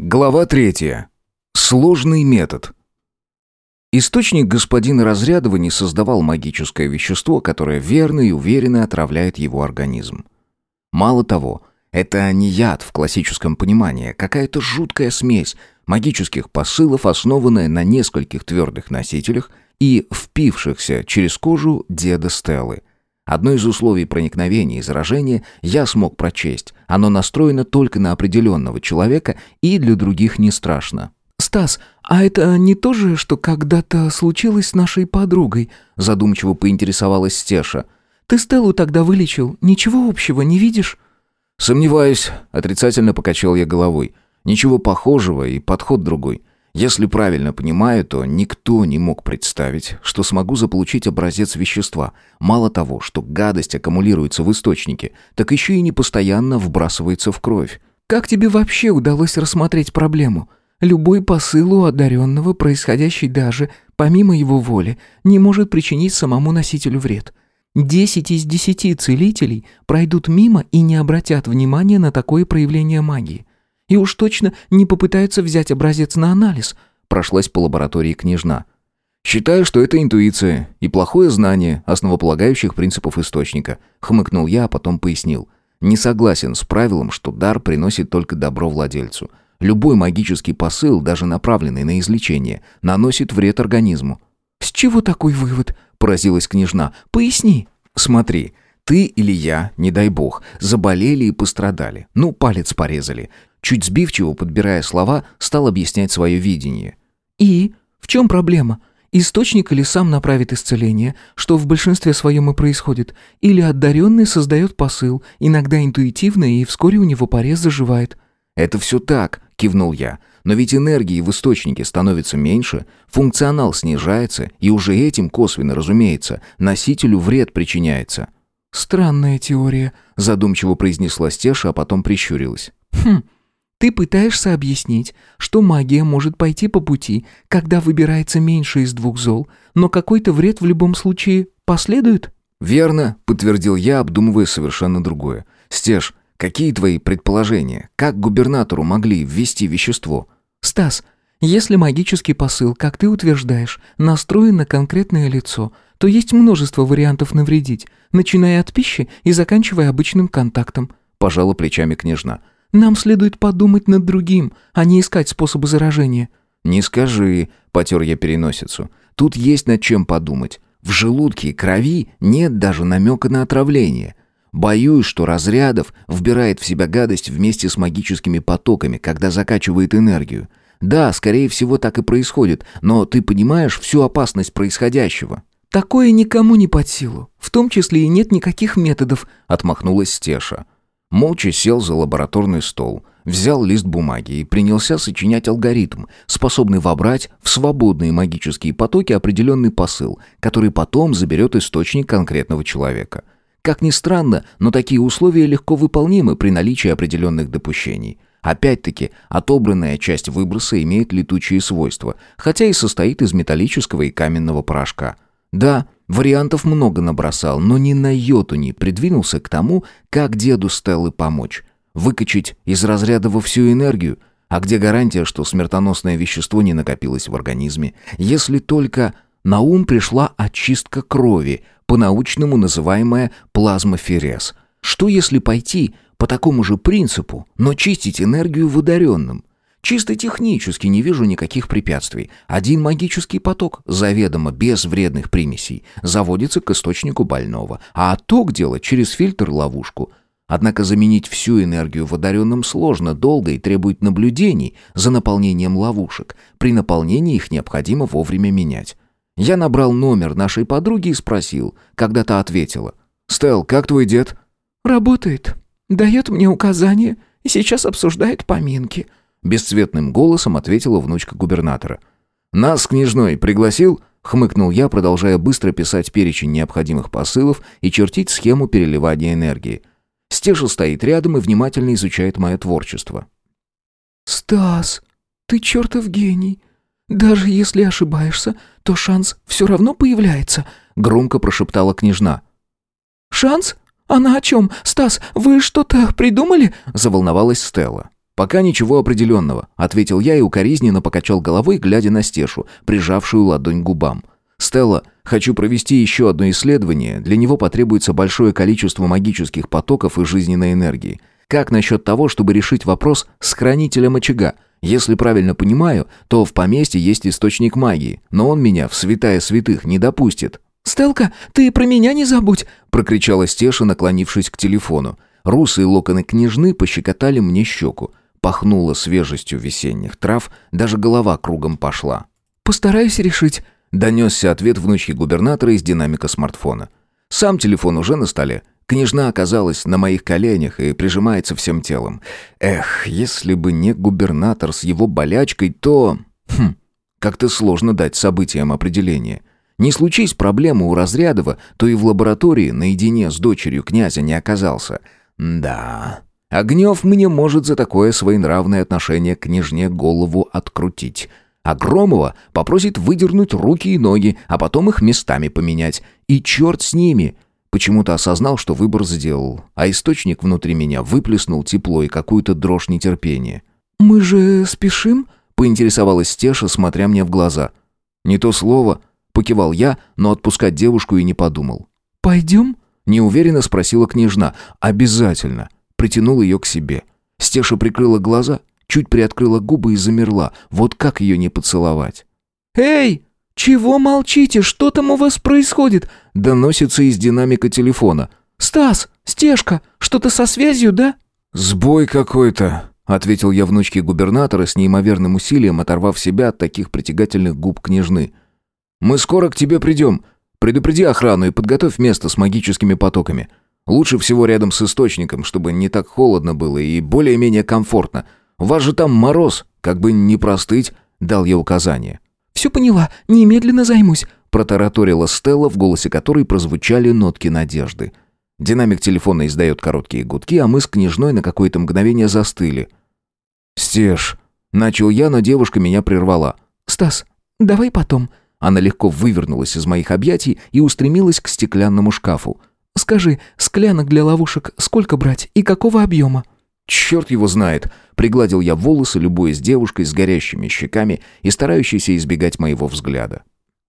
Глава третья. Сложный метод. Источник господина Разрядова не создавал магическое вещество, которое верно и уверенно отравляет его организм. Мало того, это не яд в классическом понимании, а какая-то жуткая смесь магических посылов, основанная на нескольких твердых носителях и впившихся через кожу деда Стеллы. Одно из условий проникновения и заражения я смог прочесть. Оно настроено только на определенного человека и для других не страшно. «Стас, а это не то же, что когда-то случилось с нашей подругой?» Задумчиво поинтересовалась Стеша. «Ты Стеллу тогда вылечил. Ничего общего не видишь?» «Сомневаюсь», — отрицательно покачал я головой. «Ничего похожего и подход другой. Если правильно понимаю, то никто не мог представить, что смогу заполучить образец вещества. Мало того, что гадость аккумулируется в источнике, так еще и не постоянно вбрасывается в кровь. Как тебе вообще удалось рассмотреть проблему? Любой посыл у одаренного, происходящий даже помимо его воли, не может причинить самому носителю вред. Десять из десяти целителей пройдут мимо и не обратят внимания на такое проявление магии. И уж точно не попытаются взять образец на анализ. Прошлась по лаборатории княжна. «Считаю, что это интуиция и плохое знание основополагающих принципов источника», хмыкнул я, а потом пояснил. «Не согласен с правилом, что дар приносит только добро владельцу. Любой магический посыл, даже направленный на излечение, наносит вред организму». «С чего такой вывод?» – поразилась княжна. «Поясни». «Смотри, ты или я, не дай бог, заболели и пострадали. Ну, палец порезали. Чуть сбивчиво, подбирая слова, стал объяснять свое видение. «И? В чем проблема? Источник или сам направит исцеление, что в большинстве своем и происходит, или одаренный создает посыл, иногда интуитивно, и вскоре у него порез заживает». «Это все так», — кивнул я. «Но ведь энергии в источнике становится меньше, функционал снижается, и уже этим косвенно, разумеется, носителю вред причиняется». «Странная теория», — задумчиво произнесла Стеша, а потом прищурилась. «Хм, ты пытаешься объяснить, что магия может пойти по пути, когда выбирается меньше из двух зол, но какой-то вред в любом случае последует? Верно, подтвердил я, обдумывая совершенно другое. Стеж, какие твои предположения? Как губернатору могли ввести вещество? Стас, если магический посыл, как ты утверждаешь, настроен на конкретное лицо, то есть множество вариантов навредить, начиная от пищи и заканчивая обычным контактом. Пожала плечами княжна. Нам следует подумать над другим, а не искать способы заражения». «Не скажи», — потер я переносицу. «Тут есть над чем подумать. В желудке и крови нет даже намека на отравление. Боюсь, что Разрядов вбирает в себя гадость вместе с магическими потоками, когда закачивает энергию. Да, скорее всего, так и происходит, но ты понимаешь всю опасность происходящего». «Такое никому не под силу. В том числе и нет никаких методов», — отмахнулась Стеша. Молча сел за лабораторный стол, взял лист бумаги и принялся сочинять алгоритм, способный вобрать в свободные магические потоки определенный посыл, который потом заберет источник конкретного человека. Как ни странно, но такие условия легко выполнимы при наличии определенных допущений. Опять-таки, отобранная часть выброса имеет летучие свойства, хотя и состоит из металлического и каменного порошка. Да, Вариантов много набросал, но ни на йоту не придвинулся к тому, как деду Стеллы помочь. Выкачать из разряда во всю энергию? А где гарантия, что смертоносное вещество не накопилось в организме? Если только на ум пришла очистка крови, по-научному называемая плазмоферез. Что если пойти по такому же принципу, но чистить энергию в ударенном? Чисто технически не вижу никаких препятствий. Один магический поток, заведомо без вредных примесей, заводится к источнику больного, а отток делать через фильтр-ловушку. Однако заменить всю энергию в одаренном сложно, долго и требует наблюдений за наполнением ловушек. При наполнении их необходимо вовремя менять. Я набрал номер нашей подруги и спросил, когда та ответила. «Стелл, как твой дед?» «Работает. Дает мне указания и сейчас обсуждает поминки», Бесцветным голосом ответила внучка губернатора. «Нас княжной пригласил?» — хмыкнул я, продолжая быстро писать перечень необходимых посылов и чертить схему переливания энергии. Стежа стоит рядом и внимательно изучает мое творчество. «Стас, ты чертов гений. Даже если ошибаешься, то шанс все равно появляется», — громко прошептала княжна. «Шанс? Она о чем? Стас, вы что-то придумали?» — заволновалась Стелла. «Пока ничего определенного», — ответил я и укоризненно покачал головой, глядя на Стешу, прижавшую ладонь к губам. «Стелла, хочу провести еще одно исследование. Для него потребуется большое количество магических потоков и жизненной энергии. Как насчет того, чтобы решить вопрос с хранителем очага? Если правильно понимаю, то в поместье есть источник магии, но он меня в святая святых не допустит». «Стелка, ты про меня не забудь!» — прокричала Стеша, наклонившись к телефону. Русые локоны княжны пощекотали мне щеку. Пахнуло свежестью весенних трав, даже голова кругом пошла. «Постараюсь решить», — донесся ответ внучки губернатора из динамика смартфона. Сам телефон уже на столе. Княжна оказалась на моих коленях и прижимается всем телом. Эх, если бы не губернатор с его болячкой, то... Хм, как-то сложно дать событиям определение. Не случись проблемы у Разрядова, то и в лаборатории наедине с дочерью князя не оказался. Да, Огнев мне может за такое своенравное отношение к княжне голову открутить. А Громова попросит выдернуть руки и ноги, а потом их местами поменять. И черт с ними! Почему-то осознал, что выбор сделал, а источник внутри меня выплеснул тепло и какую-то дрожь нетерпения. «Мы же спешим?» — поинтересовалась Стеша, смотря мне в глаза. «Не то слово», — покивал я, но отпускать девушку и не подумал. «Пойдем?» — неуверенно спросила княжна. «Обязательно» притянул ее к себе. Стеша прикрыла глаза, чуть приоткрыла губы и замерла. Вот как ее не поцеловать? «Эй, чего молчите? Что там у вас происходит?» Доносится из динамика телефона. «Стас, Стешка, что-то со связью, да?» «Сбой какой-то», — ответил я внучке губернатора с неимоверным усилием, оторвав себя от таких притягательных губ княжны. «Мы скоро к тебе придем. Предупреди охрану и подготовь место с магическими потоками. Лучше всего рядом с источником, чтобы не так холодно было и более-менее комфортно. У вас же там мороз, как бы не простыть, дал я указание. «Все поняла, немедленно займусь», протараторила Стелла, в голосе которой прозвучали нотки надежды. Динамик телефона издает короткие гудки, а мы с княжной на какое-то мгновение застыли. «Стеж», — начал я, но девушка меня прервала. «Стас, давай потом». Она легко вывернулась из моих объятий и устремилась к стеклянному шкафу. Скажи, склянок для ловушек сколько брать и какого объема?» «Черт его знает!» Пригладил я волосы, любуясь девушкой с горящими щеками и старающейся избегать моего взгляда.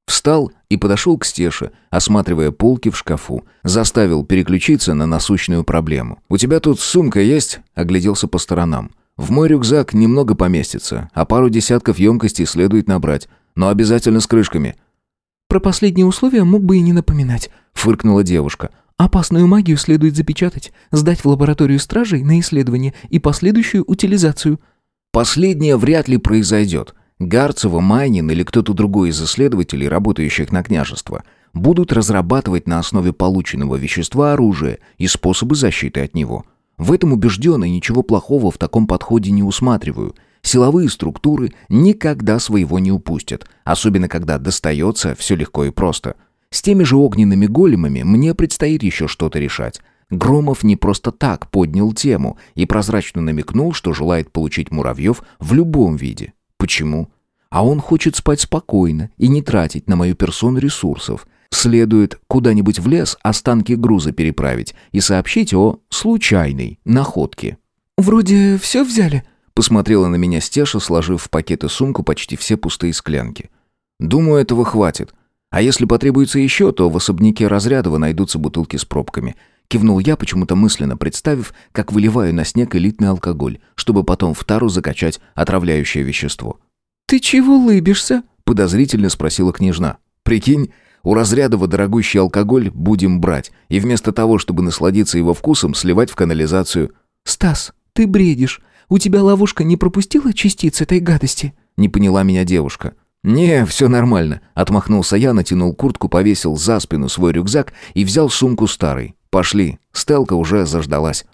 Встал и подошел к Стеше, осматривая полки в шкафу. Заставил переключиться на насущную проблему. «У тебя тут сумка есть?» Огляделся по сторонам. «В мой рюкзак немного поместится, а пару десятков емкостей следует набрать, но обязательно с крышками». «Про последние условия мог бы и не напоминать», — фыркнула девушка. Опасную магию следует запечатать, сдать в лабораторию стражей на исследование и последующую утилизацию. Последнее вряд ли произойдет. Гарцева, Майнин или кто-то другой из исследователей, работающих на княжество, будут разрабатывать на основе полученного вещества оружие и способы защиты от него. В этом убежден и ничего плохого в таком подходе не усматриваю. Силовые структуры никогда своего не упустят, особенно когда достается все легко и просто – с теми же огненными големами мне предстоит еще что-то решать. Громов не просто так поднял тему и прозрачно намекнул, что желает получить муравьев в любом виде. Почему? А он хочет спать спокойно и не тратить на мою персону ресурсов. Следует куда-нибудь в лес останки груза переправить и сообщить о случайной находке. «Вроде все взяли?» Посмотрела на меня Стеша, сложив в пакеты сумку почти все пустые склянки. «Думаю, этого хватит. А если потребуется еще, то в особняке Разрядова найдутся бутылки с пробками. Кивнул я, почему-то мысленно представив, как выливаю на снег элитный алкоголь, чтобы потом в тару закачать отравляющее вещество. «Ты чего лыбишься?» — подозрительно спросила княжна. «Прикинь, у Разрядова дорогущий алкоголь будем брать, и вместо того, чтобы насладиться его вкусом, сливать в канализацию». «Стас, ты бредишь. У тебя ловушка не пропустила частиц этой гадости?» — не поняла меня девушка. «Не, все нормально», — отмахнулся я, натянул куртку, повесил за спину свой рюкзак и взял сумку старой. «Пошли, Стелка уже заждалась».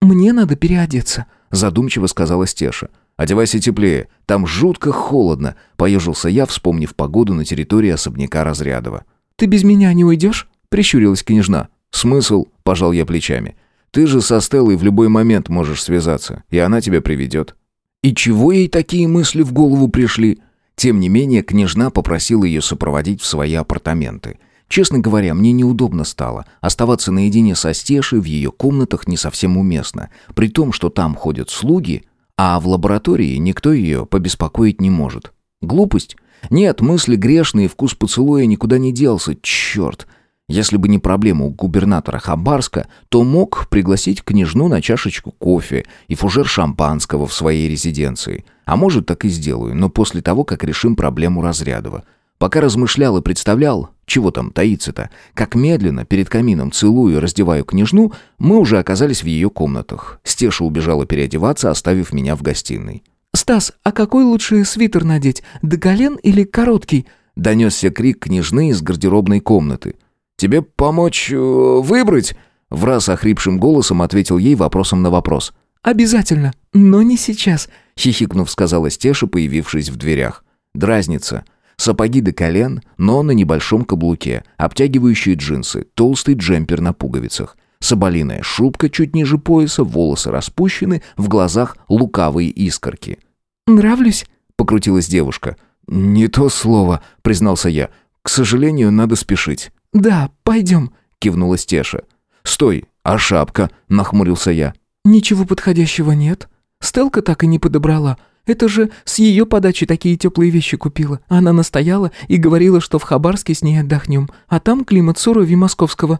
«Мне надо переодеться», — задумчиво сказала Стеша. «Одевайся теплее, там жутко холодно», — поежился я, вспомнив погоду на территории особняка Разрядова. «Ты без меня не уйдешь?» — прищурилась княжна. «Смысл?» — пожал я плечами. «Ты же со Стеллой в любой момент можешь связаться, и она тебя приведет». «И чего ей такие мысли в голову пришли?» Тем не менее, княжна попросила ее сопроводить в свои апартаменты. Честно говоря, мне неудобно стало. Оставаться наедине со Стешей в ее комнатах не совсем уместно. При том, что там ходят слуги, а в лаборатории никто ее побеспокоить не может. Глупость? Нет, мысли грешные, вкус поцелуя никуда не делся, черт. Если бы не проблема у губернатора Хабарска, то мог пригласить княжну на чашечку кофе и фужер шампанского в своей резиденции. А может, так и сделаю, но после того, как решим проблему Разрядова. Пока размышлял и представлял, чего там таится-то, как медленно перед камином целую и раздеваю княжну, мы уже оказались в ее комнатах. Стеша убежала переодеваться, оставив меня в гостиной. «Стас, а какой лучше свитер надеть, до колен или короткий?» Донесся крик княжны из гардеробной комнаты. «Тебе помочь э, выбрать?» В раз охрипшим голосом ответил ей вопросом на вопрос. «Обязательно, но не сейчас», — хихикнув, сказала Стеша, появившись в дверях. «Дразнится. Сапоги до колен, но на небольшом каблуке, обтягивающие джинсы, толстый джемпер на пуговицах. Соболиная шубка чуть ниже пояса, волосы распущены, в глазах лукавые искорки. «Нравлюсь?» — покрутилась девушка. «Не то слово», — признался я. «К сожалению, надо спешить». «Да, пойдем», — кивнула Стеша. «Стой, а шапка?» — нахмурился я. «Ничего подходящего нет. Стелка так и не подобрала. Это же с ее подачи такие теплые вещи купила. Она настояла и говорила, что в Хабарске с ней отдохнем, а там климат суровее московского».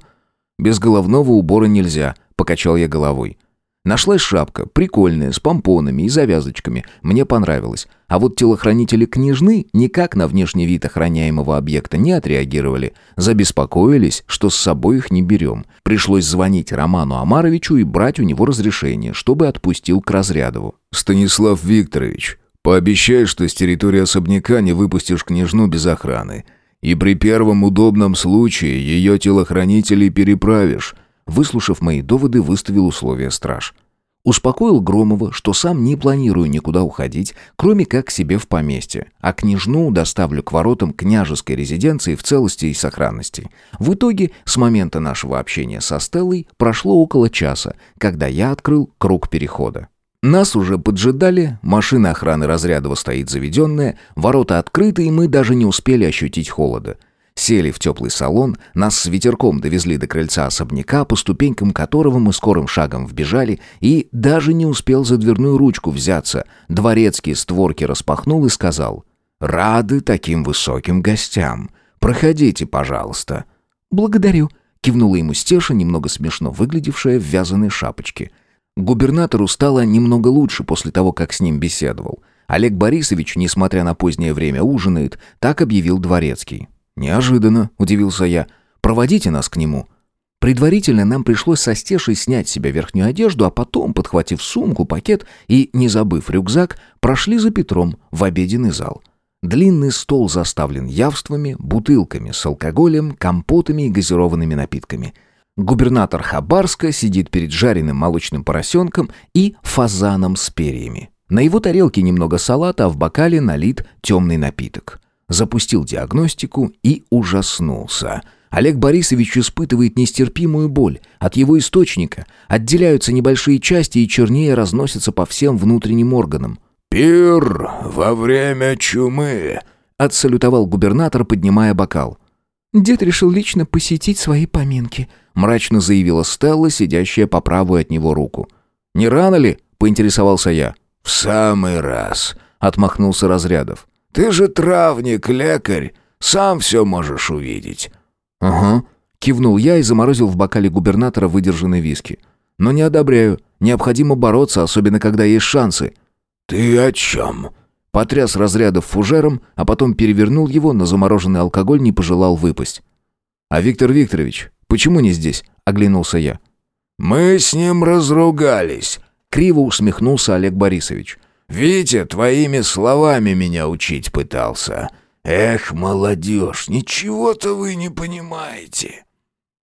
«Без головного убора нельзя», — покачал я головой. Нашлась шапка, прикольная, с помпонами и завязочками. Мне понравилось. А вот телохранители княжны никак на внешний вид охраняемого объекта не отреагировали. Забеспокоились, что с собой их не берем. Пришлось звонить Роману Амаровичу и брать у него разрешение, чтобы отпустил к Разрядову. «Станислав Викторович, пообещай, что с территории особняка не выпустишь княжну без охраны. И при первом удобном случае ее телохранителей переправишь». Выслушав мои доводы, выставил условия страж. Успокоил Громова, что сам не планирую никуда уходить, кроме как к себе в поместье, а княжну доставлю к воротам княжеской резиденции в целости и сохранности. В итоге, с момента нашего общения со Стеллой прошло около часа, когда я открыл круг перехода. Нас уже поджидали, машина охраны Разрядова стоит заведенная, ворота открыты, и мы даже не успели ощутить холода. Сели в теплый салон, нас с ветерком довезли до крыльца особняка, по ступенькам которого мы скорым шагом вбежали, и даже не успел за дверную ручку взяться. Дворецкий створки распахнул и сказал «Рады таким высоким гостям. Проходите, пожалуйста». «Благодарю», — кивнула ему Стеша, немного смешно выглядевшая в вязаной шапочке. Губернатору стало немного лучше после того, как с ним беседовал. Олег Борисович, несмотря на позднее время, ужинает, так объявил Дворецкий. «Неожиданно», — удивился я. «Проводите нас к нему». Предварительно нам пришлось со стешей снять с себя верхнюю одежду, а потом, подхватив сумку, пакет и, не забыв рюкзак, прошли за Петром в обеденный зал. Длинный стол заставлен явствами, бутылками с алкоголем, компотами и газированными напитками. Губернатор Хабарска сидит перед жареным молочным поросенком и фазаном с перьями. На его тарелке немного салата, а в бокале налит темный напиток запустил диагностику и ужаснулся. Олег Борисович испытывает нестерпимую боль. От его источника отделяются небольшие части и чернее разносятся по всем внутренним органам. «Пир во время чумы», — отсалютовал губернатор, поднимая бокал. «Дед решил лично посетить свои поминки», — мрачно заявила Стелла, сидящая по правую от него руку. «Не рано ли?» — поинтересовался я. «В самый раз», — отмахнулся Разрядов. Ты же травник, лекарь, сам все можешь увидеть». «Ага», — кивнул я и заморозил в бокале губернатора выдержанный виски. «Но не одобряю. Необходимо бороться, особенно когда есть шансы». «Ты о чем?» Потряс разрядов фужером, а потом перевернул его, но замороженный алкоголь не пожелал выпасть. «А Виктор Викторович, почему не здесь?» — оглянулся я. «Мы с ним разругались», — криво усмехнулся Олег Борисович. Витя твоими словами меня учить пытался. Эх, молодежь, ничего-то вы не понимаете.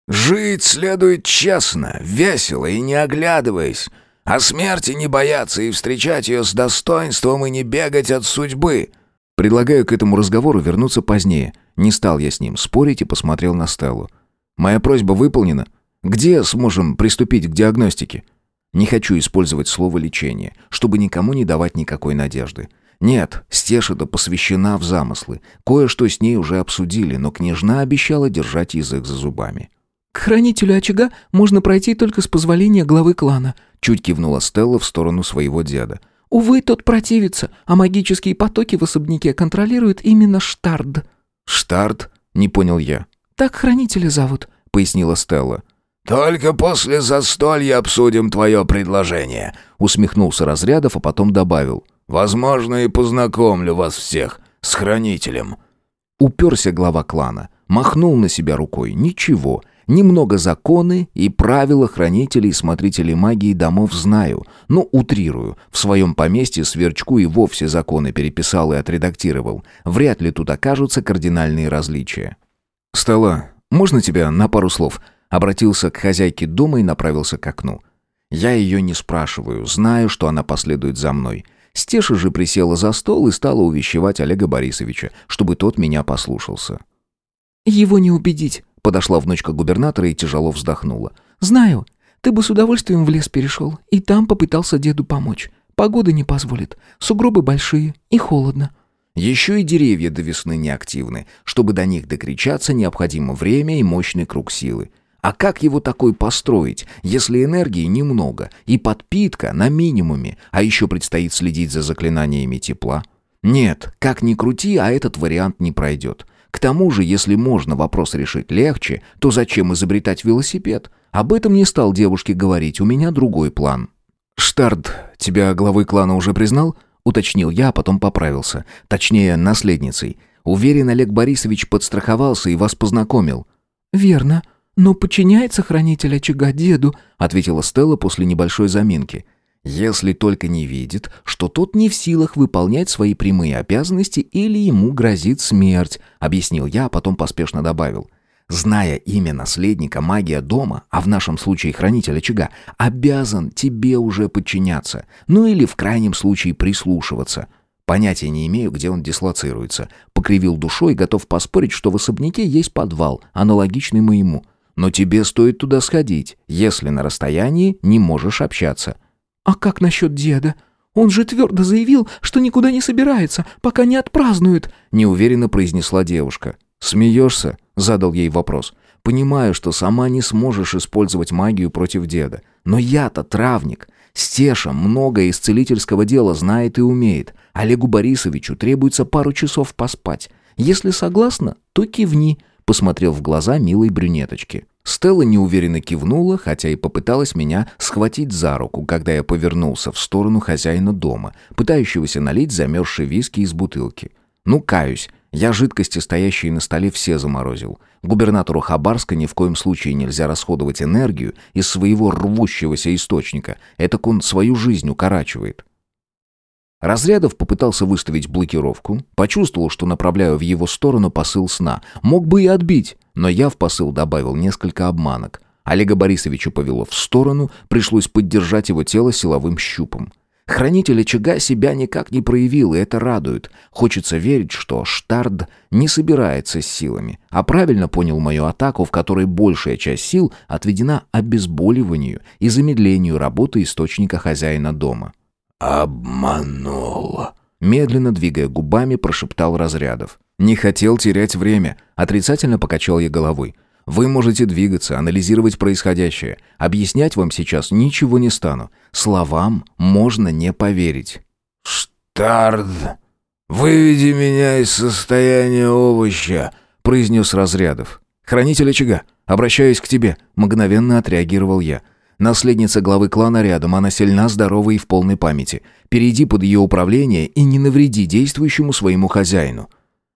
Жить следует честно, весело и не оглядываясь, а смерти не бояться и встречать ее с достоинством и не бегать от судьбы. Предлагаю к этому разговору вернуться позднее. Не стал я с ним спорить и посмотрел на Стеллу. Моя просьба выполнена. Где сможем приступить к диагностике? Не хочу использовать слово «лечение», чтобы никому не давать никакой надежды. Нет, Стешида посвящена в замыслы. Кое-что с ней уже обсудили, но княжна обещала держать язык за зубами. «К хранителю очага можно пройти только с позволения главы клана», чуть кивнула Стелла в сторону своего деда. Увы, тот противится, а магические потоки в особняке контролирует именно Штард». «Штард?» — не понял я. «Так хранителя зовут», — пояснила Стелла. «Только после застолья обсудим твое предложение», — усмехнулся Разрядов, а потом добавил. «Возможно, и познакомлю вас всех с хранителем». Уперся глава клана, махнул на себя рукой. Ничего, немного законы и правила хранителей и смотрителей магии домов знаю, но утрирую. В своем поместье Сверчку и вовсе законы переписал и отредактировал. Вряд ли тут окажутся кардинальные различия. «Стелла, можно тебя на пару слов?» Обратился к хозяйке дома и направился к окну. Я ее не спрашиваю, знаю, что она последует за мной. Стеша же присела за стол и стала увещевать Олега Борисовича, чтобы тот меня послушался. «Его не убедить», — подошла внучка губернатора и тяжело вздохнула. «Знаю, ты бы с удовольствием в лес перешел, и там попытался деду помочь. Погода не позволит, сугробы большие и холодно». Еще и деревья до весны неактивны. Чтобы до них докричаться, необходимо время и мощный круг силы. А как его такой построить, если энергии немного и подпитка на минимуме, а еще предстоит следить за заклинаниями тепла? Нет, как ни крути, а этот вариант не пройдет. К тому же, если можно вопрос решить легче, то зачем изобретать велосипед? Об этом не стал девушке говорить, у меня другой план. «Штард, тебя главой клана уже признал?» Уточнил я, а потом поправился. Точнее, наследницей. Уверен, Олег Борисович подстраховался и вас познакомил. «Верно», «Но подчиняется хранитель очага деду», — ответила Стелла после небольшой заминки. «Если только не видит, что тот не в силах выполнять свои прямые обязанности или ему грозит смерть», — объяснил я, а потом поспешно добавил. «Зная имя наследника, магия дома, а в нашем случае хранитель очага, обязан тебе уже подчиняться, ну или в крайнем случае прислушиваться». Понятия не имею, где он дислоцируется. Покривил душой, готов поспорить, что в особняке есть подвал, аналогичный моему. Но тебе стоит туда сходить, если на расстоянии не можешь общаться». «А как насчет деда? Он же твердо заявил, что никуда не собирается, пока не отпразднует», — неуверенно произнесла девушка. «Смеешься?» — задал ей вопрос. «Понимаю, что сама не сможешь использовать магию против деда. Но я-то травник. Стеша много из целительского дела знает и умеет. Олегу Борисовичу требуется пару часов поспать. Если согласна, то кивни посмотрел в глаза милой брюнеточки. Стелла неуверенно кивнула, хотя и попыталась меня схватить за руку, когда я повернулся в сторону хозяина дома, пытающегося налить замерзший виски из бутылки. Ну, каюсь, я жидкости, стоящие на столе, все заморозил. Губернатору Хабарска ни в коем случае нельзя расходовать энергию из своего рвущегося источника. Это он свою жизнь укорачивает. Разрядов попытался выставить блокировку, почувствовал, что направляю в его сторону посыл сна. Мог бы и отбить, но я в посыл добавил несколько обманок. Олега Борисовича повело в сторону, пришлось поддержать его тело силовым щупом. Хранитель очага себя никак не проявил, и это радует. Хочется верить, что Штард не собирается с силами, а правильно понял мою атаку, в которой большая часть сил отведена обезболиванию и замедлению работы источника хозяина дома. «Обманул!» Медленно двигая губами, прошептал Разрядов. «Не хотел терять время», — отрицательно покачал я головой. «Вы можете двигаться, анализировать происходящее. Объяснять вам сейчас ничего не стану. Словам можно не поверить». «Штард, выведи меня из состояния овоща», — произнес Разрядов. «Хранитель очага, обращаюсь к тебе», — мгновенно отреагировал я. Наследница главы клана рядом, она сильна, здорова и в полной памяти. Перейди под ее управление и не навреди действующему своему хозяину».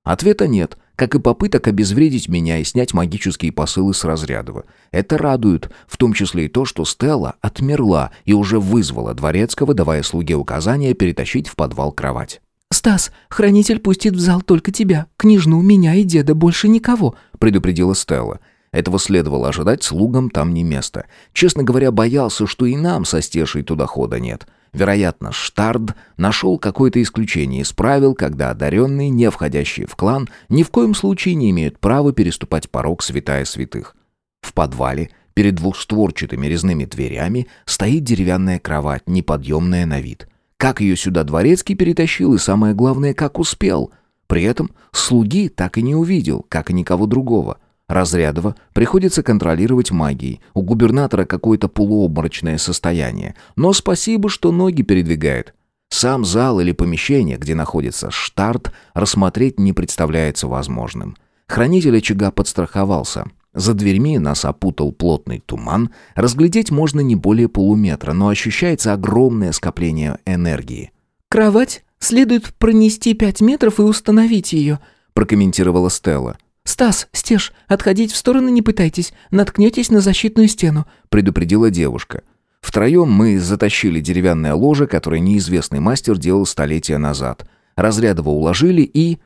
Ответа нет, как и попыток обезвредить меня и снять магические посылы с Разрядова. Это радует, в том числе и то, что Стелла отмерла и уже вызвала Дворецкого, давая слуге указания перетащить в подвал кровать. «Стас, хранитель пустит в зал только тебя, княжну, меня и деда, больше никого», предупредила Стелла. Этого следовало ожидать, слугам там не место. Честно говоря, боялся, что и нам со стешей туда хода нет. Вероятно, Штард нашел какое-то исключение из правил, когда одаренные, не входящие в клан, ни в коем случае не имеют права переступать порог святая святых. В подвале, перед двухстворчатыми резными дверями, стоит деревянная кровать, неподъемная на вид. Как ее сюда дворецкий перетащил и, самое главное, как успел. При этом слуги так и не увидел, как и никого другого — Разрядова приходится контролировать магией. У губернатора какое-то полуобморочное состояние. Но спасибо, что ноги передвигает. Сам зал или помещение, где находится штарт, рассмотреть не представляется возможным. Хранитель очага подстраховался. За дверьми нас опутал плотный туман. Разглядеть можно не более полуметра, но ощущается огромное скопление энергии. «Кровать следует пронести пять метров и установить ее», прокомментировала Стелла. «Стас, Стеж, отходить в сторону не пытайтесь, наткнетесь на защитную стену», предупредила девушка. Втроем мы затащили деревянное ложе, которое неизвестный мастер делал столетия назад. Разрядово уложили и...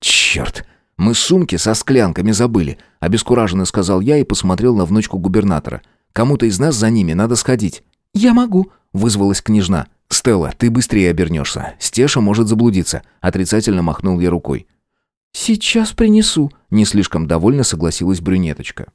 Черт! Мы сумки со склянками забыли, обескураженно сказал я и посмотрел на внучку губернатора. Кому-то из нас за ними надо сходить. «Я могу», — вызвалась княжна. «Стелла, ты быстрее обернешься. Стеша может заблудиться», — отрицательно махнул я рукой. «Сейчас принесу», — не слишком довольно согласилась брюнеточка.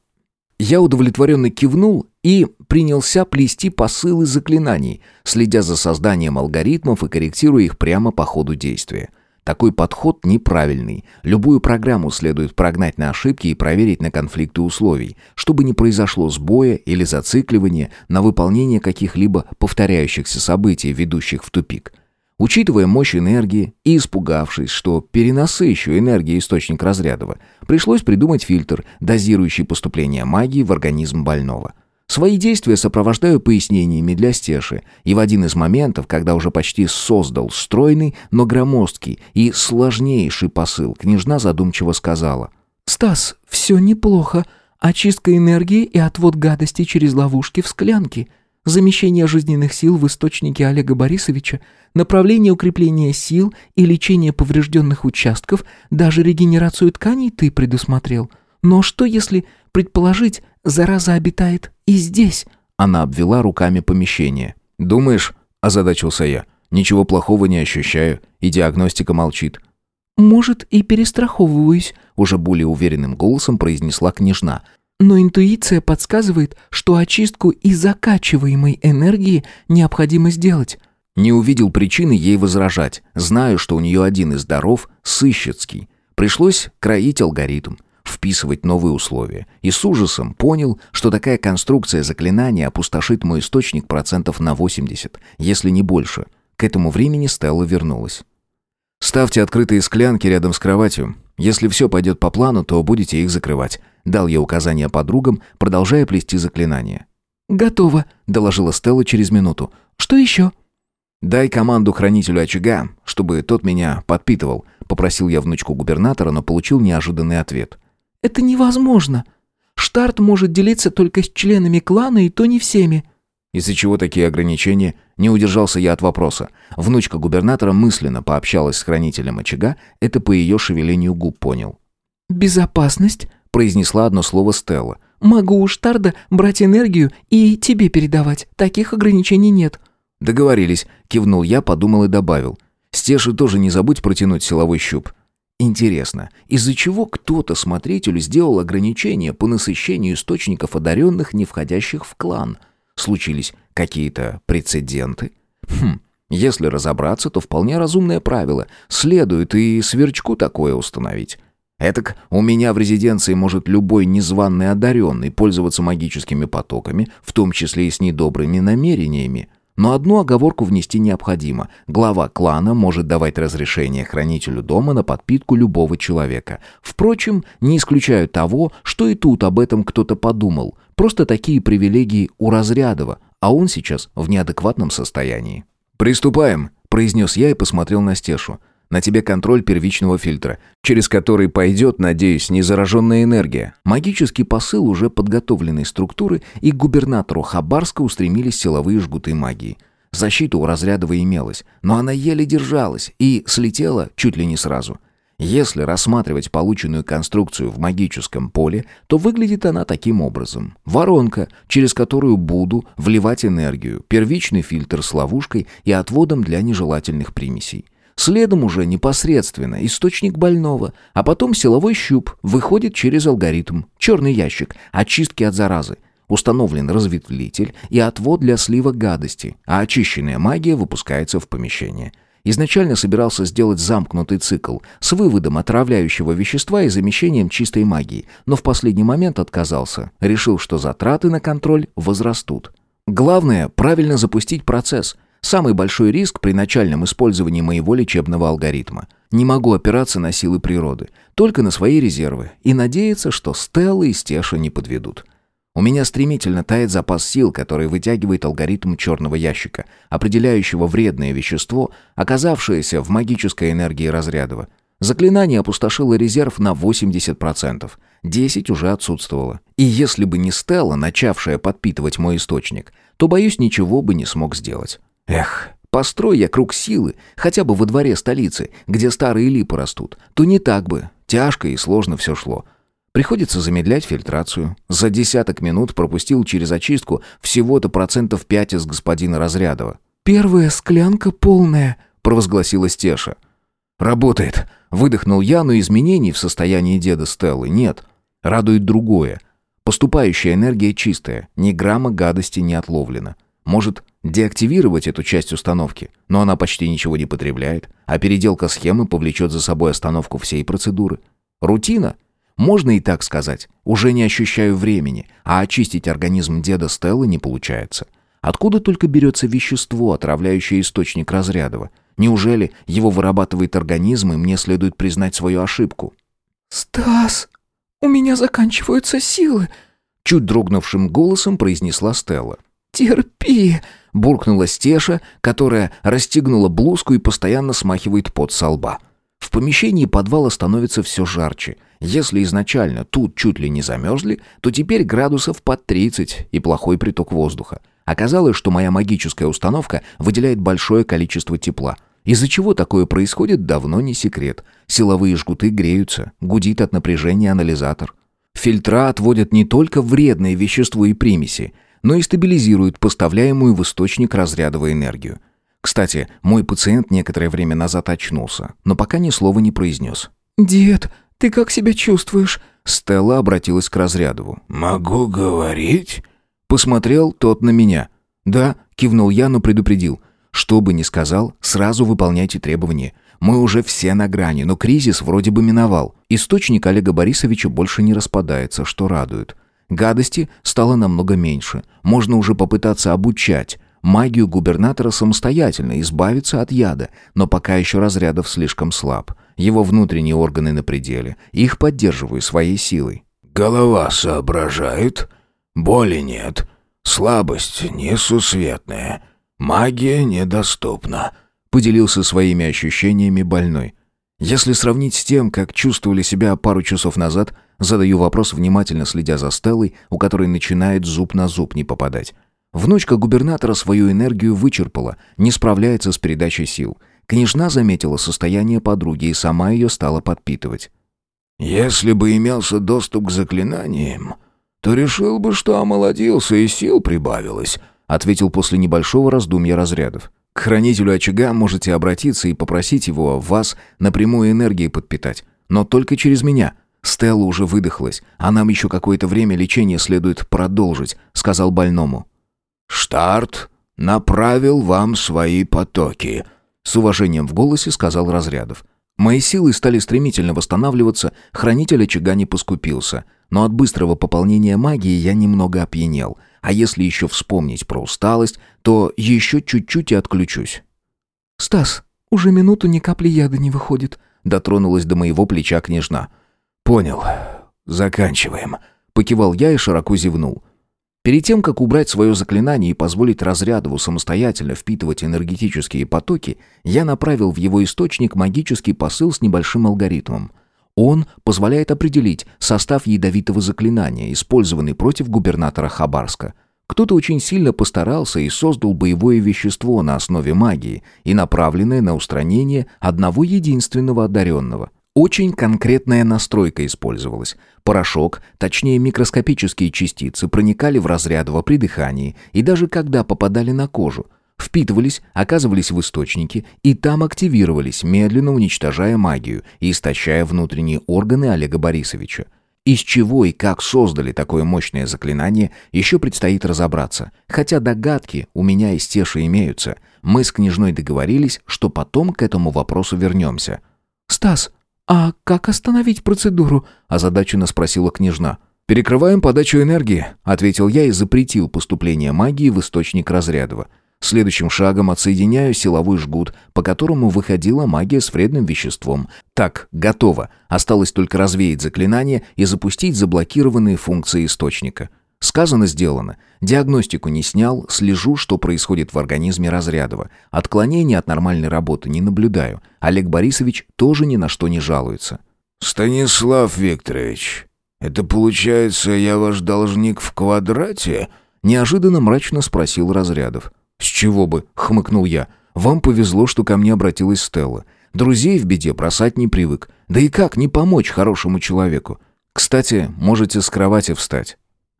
Я удовлетворенно кивнул и принялся плести посылы заклинаний, следя за созданием алгоритмов и корректируя их прямо по ходу действия. Такой подход неправильный. Любую программу следует прогнать на ошибки и проверить на конфликты условий, чтобы не произошло сбоя или зацикливания на выполнение каких-либо повторяющихся событий, ведущих в тупик. Учитывая мощь энергии и испугавшись, что перенасыщу энергии источник Разрядова, пришлось придумать фильтр, дозирующий поступление магии в организм больного. Свои действия сопровождаю пояснениями для Стеши, и в один из моментов, когда уже почти создал стройный, но громоздкий и сложнейший посыл, княжна задумчиво сказала. «Стас, все неплохо. Очистка энергии и отвод гадости через ловушки в склянке – замещение жизненных сил в источнике Олега Борисовича, направление укрепления сил и лечение поврежденных участков, даже регенерацию тканей ты предусмотрел. Но что если предположить, зараза обитает и здесь?» Она обвела руками помещение. «Думаешь?» – озадачился я. «Ничего плохого не ощущаю, и диагностика молчит». «Может, и перестраховываюсь», – уже более уверенным голосом произнесла княжна – но интуиция подсказывает, что очистку и закачиваемой энергии необходимо сделать. Не увидел причины ей возражать. Знаю, что у нее один из даров – сыщицкий. Пришлось кроить алгоритм, вписывать новые условия. И с ужасом понял, что такая конструкция заклинания опустошит мой источник процентов на 80, если не больше. К этому времени Стелла вернулась. «Ставьте открытые склянки рядом с кроватью. Если все пойдет по плану, то будете их закрывать. Дал я указания подругам, продолжая плести заклинание. «Готово», — доложила Стелла через минуту. «Что еще?» «Дай команду хранителю очага, чтобы тот меня подпитывал», — попросил я внучку губернатора, но получил неожиданный ответ. «Это невозможно. Штарт может делиться только с членами клана, и то не всеми». Из-за чего такие ограничения? Не удержался я от вопроса. Внучка губернатора мысленно пообщалась с хранителем очага, это по ее шевелению губ понял. «Безопасность, произнесла одно слово Стелла. «Могу у Штарда брать энергию и тебе передавать. Таких ограничений нет». «Договорились», — кивнул я, подумал и добавил. «Стеши тоже не забудь протянуть силовой щуп». Интересно, из-за чего кто-то смотрителю сделал ограничения по насыщению источников одаренных, не входящих в клан? Случились какие-то прецеденты? Хм, если разобраться, то вполне разумное правило. Следует и сверчку такое установить. Этак у меня в резиденции может любой незваный одаренный пользоваться магическими потоками, в том числе и с недобрыми намерениями. Но одну оговорку внести необходимо. Глава клана может давать разрешение хранителю дома на подпитку любого человека. Впрочем, не исключаю того, что и тут об этом кто-то подумал. Просто такие привилегии у Разрядова, а он сейчас в неадекватном состоянии. «Приступаем», — произнес я и посмотрел на Стешу. На тебе контроль первичного фильтра, через который пойдет, надеюсь, незараженная энергия. Магический посыл уже подготовленной структуры, и к губернатору Хабарска устремились силовые жгуты магии. Защита у Разрядова имелась, но она еле держалась и слетела чуть ли не сразу. Если рассматривать полученную конструкцию в магическом поле, то выглядит она таким образом. Воронка, через которую буду вливать энергию, первичный фильтр с ловушкой и отводом для нежелательных примесей. Следом уже непосредственно источник больного, а потом силовой щуп выходит через алгоритм. Черный ящик, очистки от заразы. Установлен разветвлитель и отвод для слива гадости, а очищенная магия выпускается в помещение. Изначально собирался сделать замкнутый цикл с выводом отравляющего вещества и замещением чистой магии, но в последний момент отказался. Решил, что затраты на контроль возрастут. Главное – правильно запустить процесс – Самый большой риск при начальном использовании моего лечебного алгоритма. Не могу опираться на силы природы, только на свои резервы и надеяться, что Стелла и Стеша не подведут. У меня стремительно тает запас сил, который вытягивает алгоритм черного ящика, определяющего вредное вещество, оказавшееся в магической энергии Разрядова. Заклинание опустошило резерв на 80%. 10 уже отсутствовало. И если бы не Стелла, начавшая подпитывать мой источник, то, боюсь, ничего бы не смог сделать. Эх, построй я круг силы, хотя бы во дворе столицы, где старые липы растут, то не так бы. Тяжко и сложно все шло. Приходится замедлять фильтрацию. За десяток минут пропустил через очистку всего-то процентов пять из господина Разрядова. «Первая склянка полная», — провозгласила Стеша. «Работает», — выдохнул я, но изменений в состоянии деда Стеллы нет. Радует другое. Поступающая энергия чистая, ни грамма гадости не отловлено. Может, деактивировать эту часть установки, но она почти ничего не потребляет, а переделка схемы повлечет за собой остановку всей процедуры. Рутина? Можно и так сказать. Уже не ощущаю времени, а очистить организм деда Стеллы не получается. Откуда только берется вещество, отравляющее источник Разрядова? Неужели его вырабатывает организм, и мне следует признать свою ошибку? «Стас, у меня заканчиваются силы», — чуть дрогнувшим голосом произнесла Стелла. «Терпи!» — буркнула Стеша, которая расстегнула блузку и постоянно смахивает пот со лба. В помещении подвала становится все жарче. Если изначально тут чуть ли не замерзли, то теперь градусов под 30 и плохой приток воздуха. Оказалось, что моя магическая установка выделяет большое количество тепла. Из-за чего такое происходит, давно не секрет. Силовые жгуты греются, гудит от напряжения анализатор. Фильтра отводят не только вредные вещества и примеси, но и стабилизирует поставляемую в источник разрядовую энергию. Кстати, мой пациент некоторое время назад очнулся, но пока ни слова не произнес. «Дед, ты как себя чувствуешь?» Стелла обратилась к Разрядову. «Могу говорить?» Посмотрел тот на меня. «Да», — кивнул я, но предупредил. «Что бы ни сказал, сразу выполняйте требования. Мы уже все на грани, но кризис вроде бы миновал. Источник Олега Борисовича больше не распадается, что радует. Гадости стало намного меньше. Можно уже попытаться обучать магию губернатора самостоятельно, избавиться от яда, но пока еще разрядов слишком слаб. Его внутренние органы на пределе. Их поддерживаю своей силой. «Голова соображает, боли нет, слабость несусветная, магия недоступна», — поделился своими ощущениями больной. Если сравнить с тем, как чувствовали себя пару часов назад, задаю вопрос, внимательно следя за Стеллой, у которой начинает зуб на зуб не попадать. Внучка губернатора свою энергию вычерпала, не справляется с передачей сил. Княжна заметила состояние подруги и сама ее стала подпитывать. «Если бы имелся доступ к заклинаниям, то решил бы, что омолодился и сил прибавилось», ответил после небольшого раздумья разрядов. К хранителю очага можете обратиться и попросить его вас напрямую энергией подпитать. Но только через меня. Стелла уже выдохлась, а нам еще какое-то время лечение следует продолжить», — сказал больному. «Штарт направил вам свои потоки», — с уважением в голосе сказал Разрядов. Мои силы стали стремительно восстанавливаться, хранитель очага не поскупился, но от быстрого пополнения магии я немного опьянел, а если еще вспомнить про усталость, то еще чуть-чуть и отключусь. «Стас, уже минуту ни капли яда не выходит», — дотронулась до моего плеча княжна. «Понял. Заканчиваем», — покивал я и широко зевнул. Перед тем, как убрать свое заклинание и позволить Разрядову самостоятельно впитывать энергетические потоки, я направил в его источник магический посыл с небольшим алгоритмом — он позволяет определить состав ядовитого заклинания, использованный против губернатора Хабарска. Кто-то очень сильно постарался и создал боевое вещество на основе магии и направленное на устранение одного единственного одаренного. Очень конкретная настройка использовалась. Порошок, точнее микроскопические частицы, проникали в разрядово при дыхании и даже когда попадали на кожу – впитывались, оказывались в источнике и там активировались, медленно уничтожая магию и истощая внутренние органы Олега Борисовича. Из чего и как создали такое мощное заклинание, еще предстоит разобраться. Хотя догадки у меня и стеши имеются. Мы с княжной договорились, что потом к этому вопросу вернемся. «Стас, а как остановить процедуру?» – озадаченно спросила княжна. «Перекрываем подачу энергии», — ответил я и запретил поступление магии в источник Разрядова. Следующим шагом отсоединяю силовой жгут, по которому выходила магия с вредным веществом. Так, готово. Осталось только развеять заклинание и запустить заблокированные функции источника. Сказано, сделано. Диагностику не снял, слежу, что происходит в организме Разрядова. Отклонений от нормальной работы не наблюдаю. Олег Борисович тоже ни на что не жалуется. «Станислав Викторович, это получается, я ваш должник в квадрате?» Неожиданно мрачно спросил Разрядов. «С чего бы?» — хмыкнул я. «Вам повезло, что ко мне обратилась Стелла. Друзей в беде бросать не привык. Да и как не помочь хорошему человеку? Кстати, можете с кровати встать».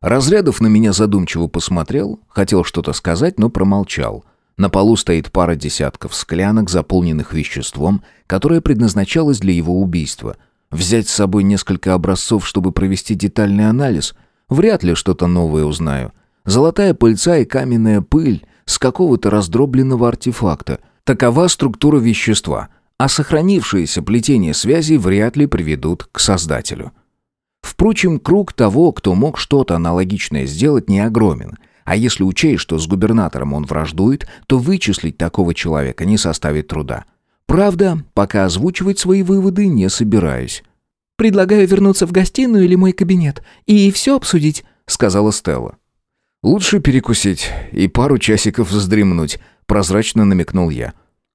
Разрядов на меня задумчиво посмотрел, хотел что-то сказать, но промолчал. На полу стоит пара десятков склянок, заполненных веществом, которое предназначалось для его убийства. Взять с собой несколько образцов, чтобы провести детальный анализ? Вряд ли что-то новое узнаю. Золотая пыльца и каменная пыль с какого-то раздробленного артефакта. Такова структура вещества, а сохранившиеся плетения связей вряд ли приведут к создателю. Впрочем, круг того, кто мог что-то аналогичное сделать, не огромен. А если учесть, что с губернатором он враждует, то вычислить такого человека не составит труда. Правда, пока озвучивать свои выводы не собираюсь. «Предлагаю вернуться в гостиную или мой кабинет и все обсудить», — сказала Стелла. «Лучше перекусить и пару часиков вздремнуть», — прозрачно намекнул я.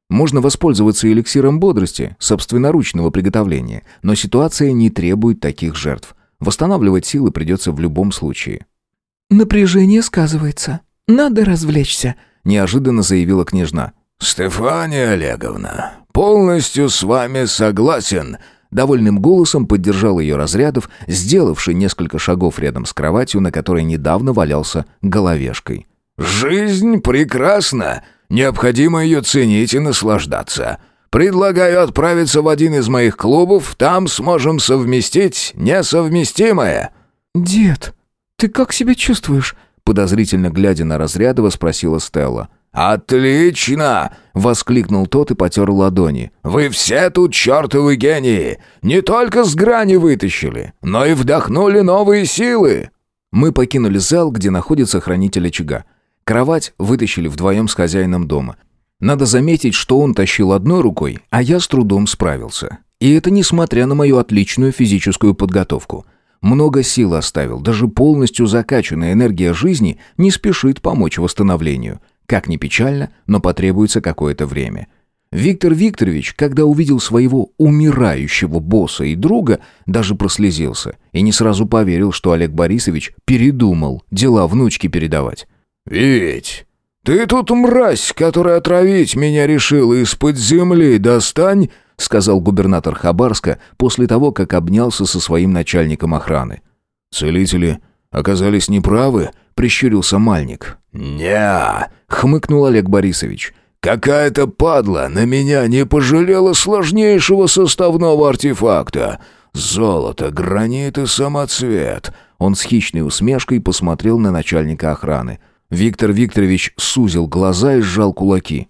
«Можно воспользоваться эликсиром бодрости, собственноручного приготовления, но ситуация не требует таких жертв. Восстанавливать силы придется в любом случае». «Напряжение сказывается. Надо развлечься», — неожиданно заявила княжна. «Стефания Олеговна, полностью с вами согласен», Довольным голосом поддержал ее Разрядов, сделавший несколько шагов рядом с кроватью, на которой недавно валялся головешкой. «Жизнь прекрасна. Необходимо ее ценить и наслаждаться. Предлагаю отправиться в один из моих клубов, там сможем совместить несовместимое». «Дед, ты как себя чувствуешь?» Подозрительно глядя на Разрядова, спросила Стелла. «Отлично!» — воскликнул тот и потер ладони. «Вы все тут чертовы гении! Не только с грани вытащили, но и вдохнули новые силы!» Мы покинули зал, где находится хранитель очага. Кровать вытащили вдвоем с хозяином дома. Надо заметить, что он тащил одной рукой, а я с трудом справился. И это несмотря на мою отличную физическую подготовку. Много сил оставил, даже полностью закачанная энергия жизни не спешит помочь восстановлению. Как ни печально, но потребуется какое-то время. Виктор Викторович, когда увидел своего умирающего босса и друга, даже прослезился и не сразу поверил, что Олег Борисович передумал дела внучке передавать. «Ведь ты тут мразь, которая отравить меня решила из-под земли, достань!» сказал губернатор Хабарска после того, как обнялся со своим начальником охраны. «Целители оказались неправы», — прищурился Мальник. «Не-а», хмыкнул Олег Борисович. «Какая-то падла на меня не пожалела сложнейшего составного артефакта. Золото, гранит и самоцвет». Он с хищной усмешкой посмотрел на начальника охраны. Виктор Викторович сузил глаза и сжал кулаки.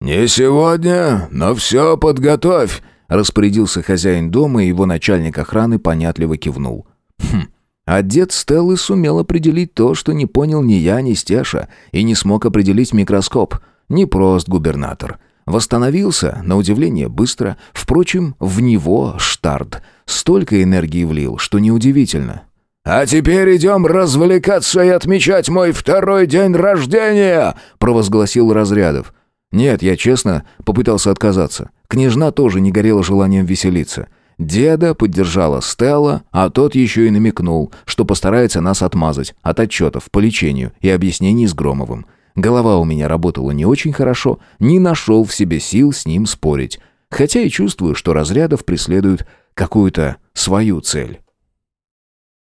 «Не сегодня, но все подготовь», — распорядился хозяин дома, и его начальник охраны понятливо кивнул. «Хм, а дед Стеллы сумел определить то, что не понял ни я, ни Стеша, и не смог определить микроскоп. Непрост губернатор. Восстановился, на удивление, быстро. Впрочем, в него Штард столько энергии влил, что неудивительно. «А теперь идем развлекаться и отмечать мой второй день рождения!» — провозгласил Разрядов. «Нет, я честно попытался отказаться. Княжна тоже не горела желанием веселиться. Деда поддержала Стелла, а тот еще и намекнул, что постарается нас отмазать от отчетов по лечению и объяснений с Громовым. Голова у меня работала не очень хорошо, не нашел в себе сил с ним спорить. Хотя и чувствую, что Разрядов преследует какую-то свою цель.